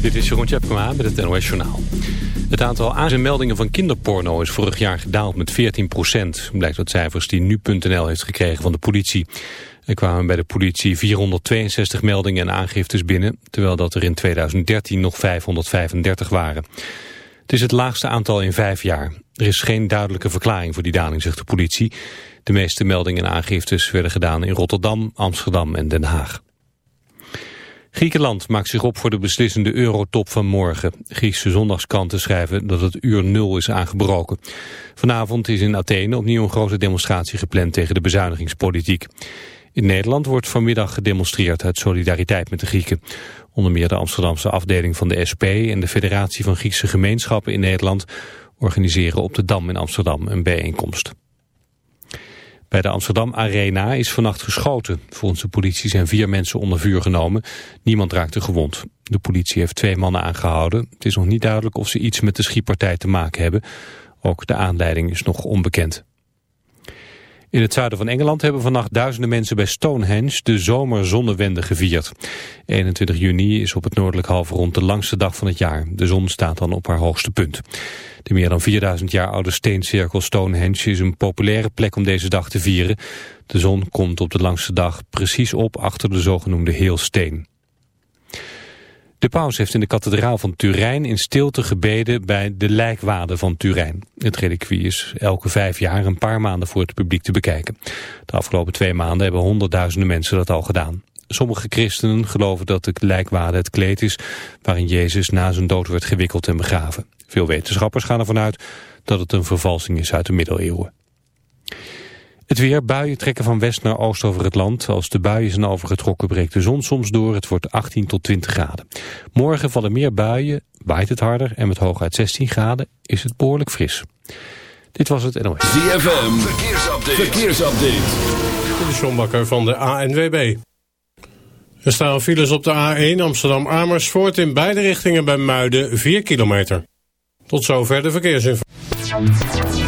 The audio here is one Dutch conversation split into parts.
Dit is Jeroen Tjepkema met het NOS Journaal. Het aantal aanmeldingen van kinderporno is vorig jaar gedaald met 14 procent. Blijkt uit cijfers die nu.nl heeft gekregen van de politie. Er kwamen bij de politie 462 meldingen en aangiftes binnen... terwijl dat er in 2013 nog 535 waren. Het is het laagste aantal in vijf jaar. Er is geen duidelijke verklaring voor die daling, zegt de politie. De meeste meldingen en aangiftes werden gedaan in Rotterdam, Amsterdam en Den Haag. Griekenland maakt zich op voor de beslissende eurotop van morgen. Griekse zondagskranten schrijven dat het uur nul is aangebroken. Vanavond is in Athene opnieuw een grote demonstratie gepland tegen de bezuinigingspolitiek. In Nederland wordt vanmiddag gedemonstreerd uit solidariteit met de Grieken. Onder meer de Amsterdamse afdeling van de SP en de Federatie van Griekse Gemeenschappen in Nederland organiseren op de Dam in Amsterdam een bijeenkomst. Bij de Amsterdam Arena is vannacht geschoten. Volgens de politie zijn vier mensen onder vuur genomen. Niemand raakte gewond. De politie heeft twee mannen aangehouden. Het is nog niet duidelijk of ze iets met de schietpartij te maken hebben. Ook de aanleiding is nog onbekend. In het zuiden van Engeland hebben vannacht duizenden mensen bij Stonehenge de zomerzonnewende gevierd. 21 juni is op het noordelijk halfrond de langste dag van het jaar. De zon staat dan op haar hoogste punt. De meer dan 4000 jaar oude steencirkel Stonehenge is een populaire plek om deze dag te vieren. De zon komt op de langste dag precies op achter de zogenoemde heelsteen. De paus heeft in de kathedraal van Turijn in stilte gebeden bij de lijkwade van Turijn. Het reliquie is elke vijf jaar een paar maanden voor het publiek te bekijken. De afgelopen twee maanden hebben honderdduizenden mensen dat al gedaan. Sommige christenen geloven dat de lijkwade het kleed is waarin Jezus na zijn dood werd gewikkeld en begraven. Veel wetenschappers gaan ervan uit dat het een vervalsing is uit de middeleeuwen. Het weer, buien trekken van west naar oost over het land. Als de buien zijn overgetrokken breekt de zon soms door. Het wordt 18 tot 20 graden. Morgen vallen meer buien, waait het harder en met hooguit 16 graden is het behoorlijk fris. Dit was het NOS. ZFM, verkeersupdate. verkeersupdate. De Sjombakker van de ANWB. Er staan files op de A1 Amsterdam-Amersfoort in beide richtingen bij Muiden 4 kilometer. Tot zover de verkeersinformatie.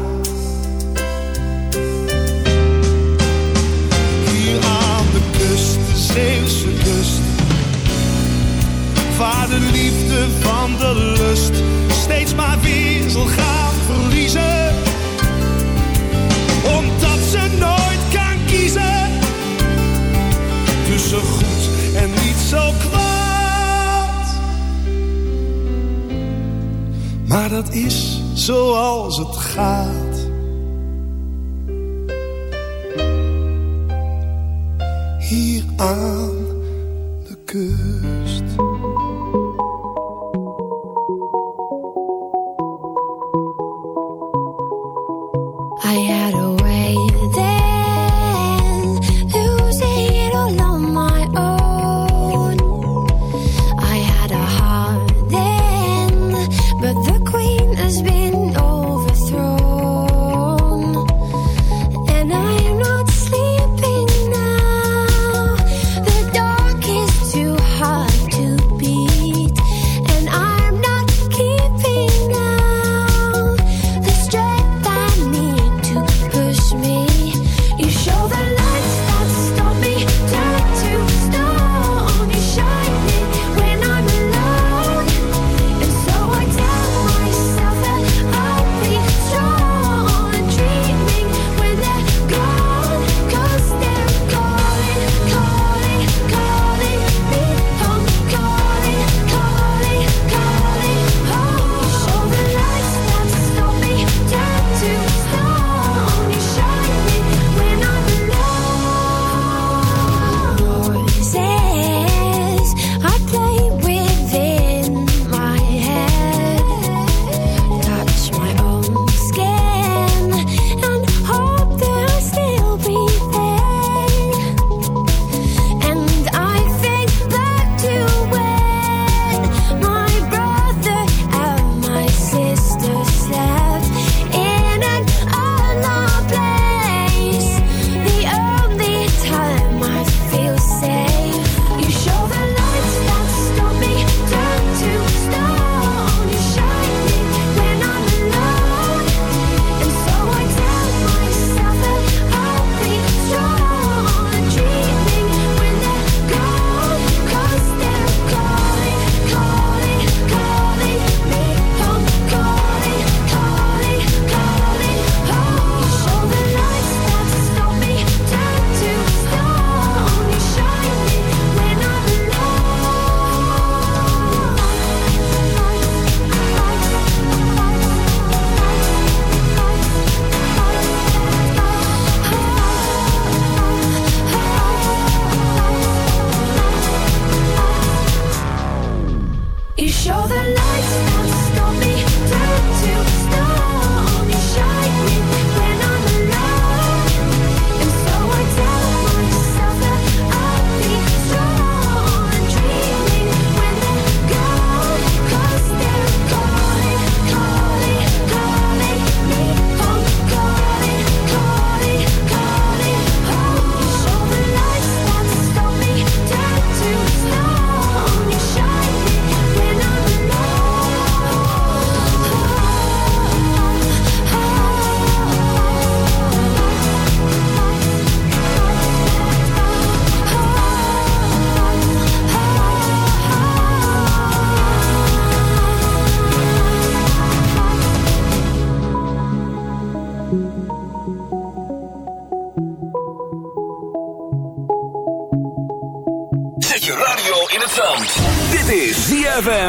als het gaat.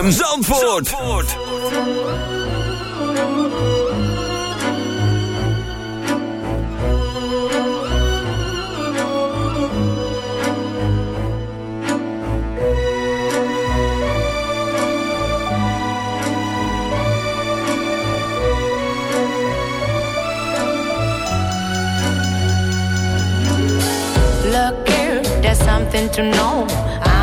ZFM Zandvoort. Zandvoort. there's something to know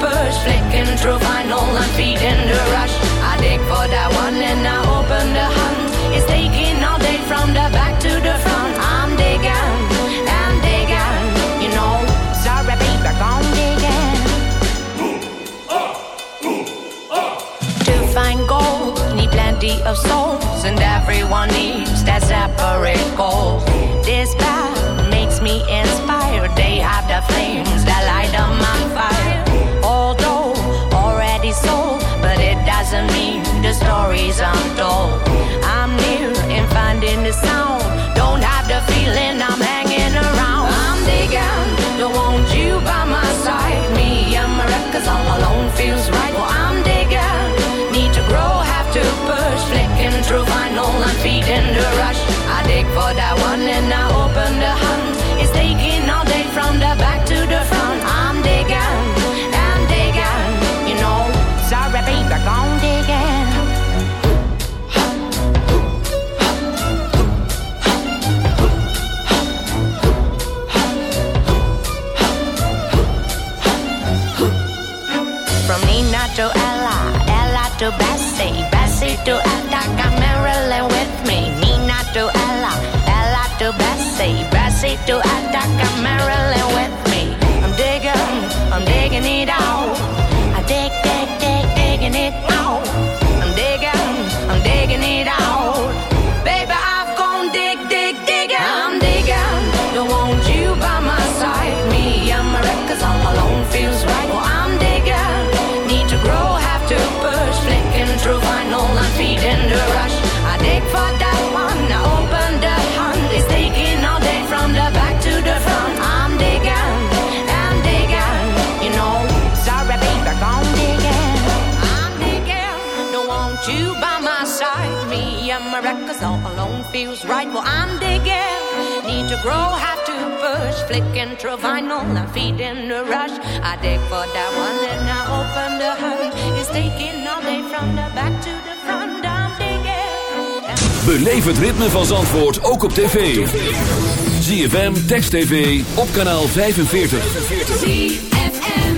push. Flicking through vinyl and feeding the rush. I dig for that one and I open the hunt. It's taking all day from the back to the front. I'm digging, I'm digging, you know. Sorry, baby, I'm digging. To find gold, need plenty of souls, and everyone needs that separate goal. This path makes me inspired. They have the flames that light up my fire. Doesn't mean the stories untold. I'm near in finding the sound. To attack a Maryland with feels right. Well, I'm digging, need to grow, have to push. Flicking through vinyl and feeding the rush. I dig for that one and I open the hunt. It's taking all day from the back to the front. I'm digging. Beleef het ritme van Zandvoort ook op tv. ZFM, Text TV, op kanaal 45. Going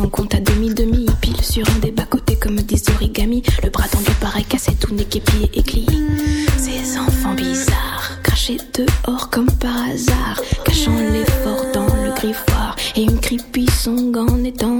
on compte à demi-demi. Pile sur un des bas-côtés comme des origamis. Le bras tendu pareil cassé, tout n'est qu'épié et plié. Ces enfants bizarres, crachés dehors comme par hasard. Cachant l'effort dans le griffoir. Et une creepy song en étendard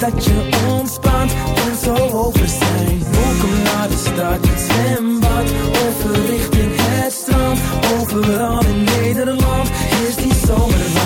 dat je ontspant en zo over zijn. Welkom naar de stad, het zwembad. Over richting het strand. Overal in Nederland is.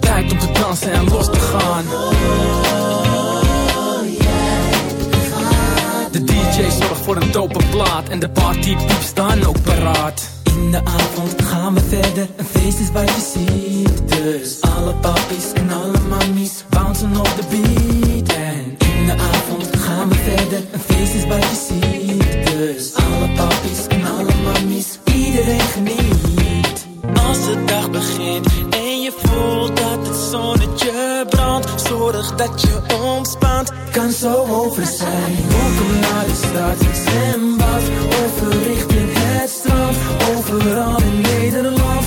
Tijd om te dansen en los te gaan. De DJ zorgt voor een dope plaat en de party diep staan ook paraat. In de avond gaan we verder, een feest is bij je ziet. Dus alle papies en alle mamies bouncing op de beat. En in de avond gaan we verder, een feest is bij je ziet. Dus alle papies en alle mamies, iedereen geniet. Als de dag begint zonnetje brandt. Zorg dat je ontspant, kan zo over zijn. Welkom naar de stad, zwembad, overrichting het strand. Overal in Nederland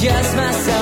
just myself.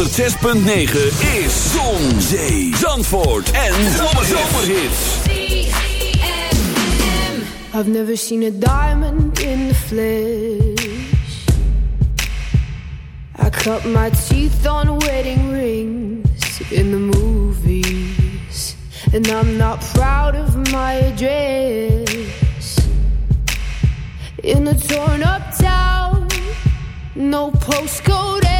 106.9 is Zon, Zee, Zandvoort en Zomerhits. I've never seen a diamond in the flesh. I cut my teeth on wedding rings in the movies. And I'm not proud of my address. In a torn up town, no postcode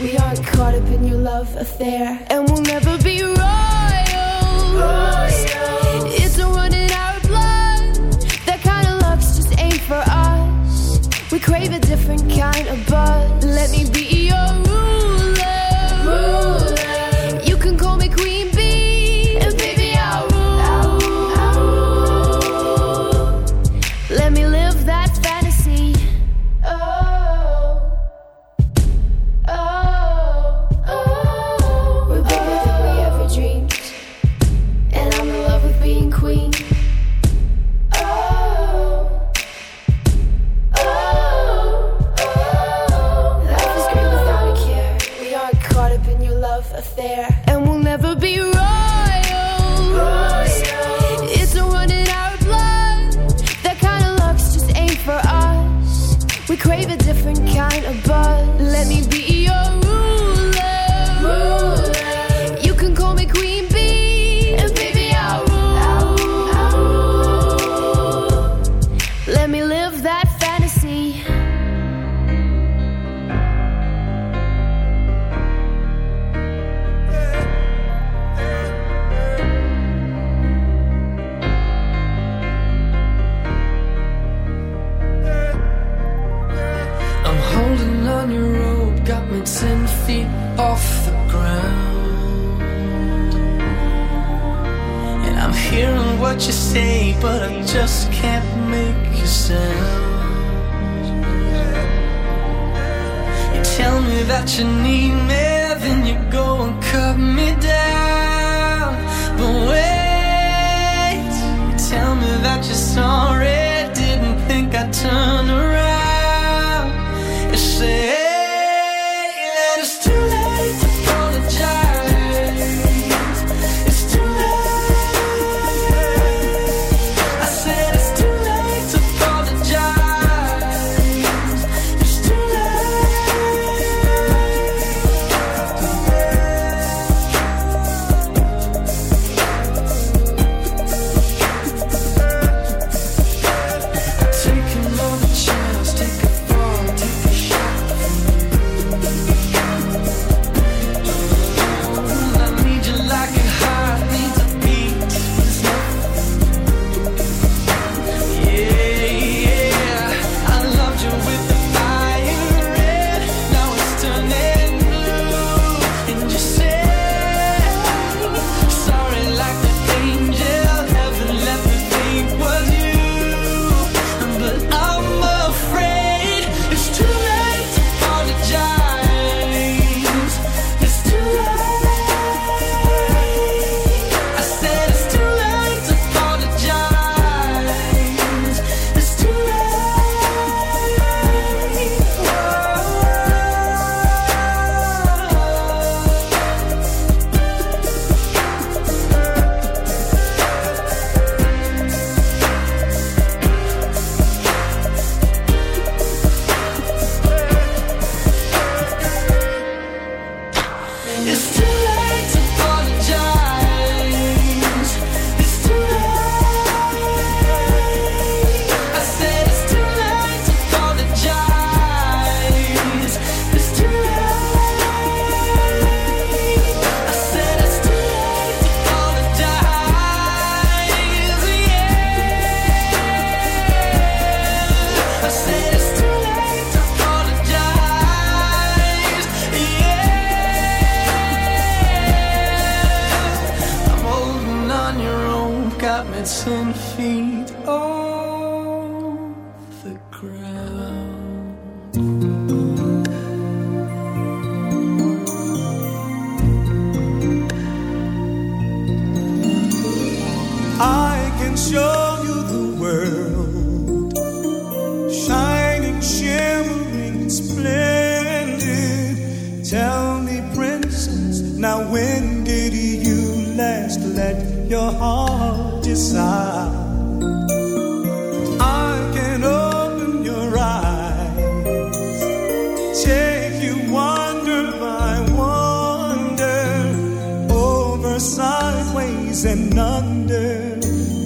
We aren't caught up in your love affair, and we'll never be. It's run in our blood. That kind of just ain't for us. We crave a different kind of buzz. Let me be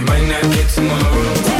We might not get tomorrow.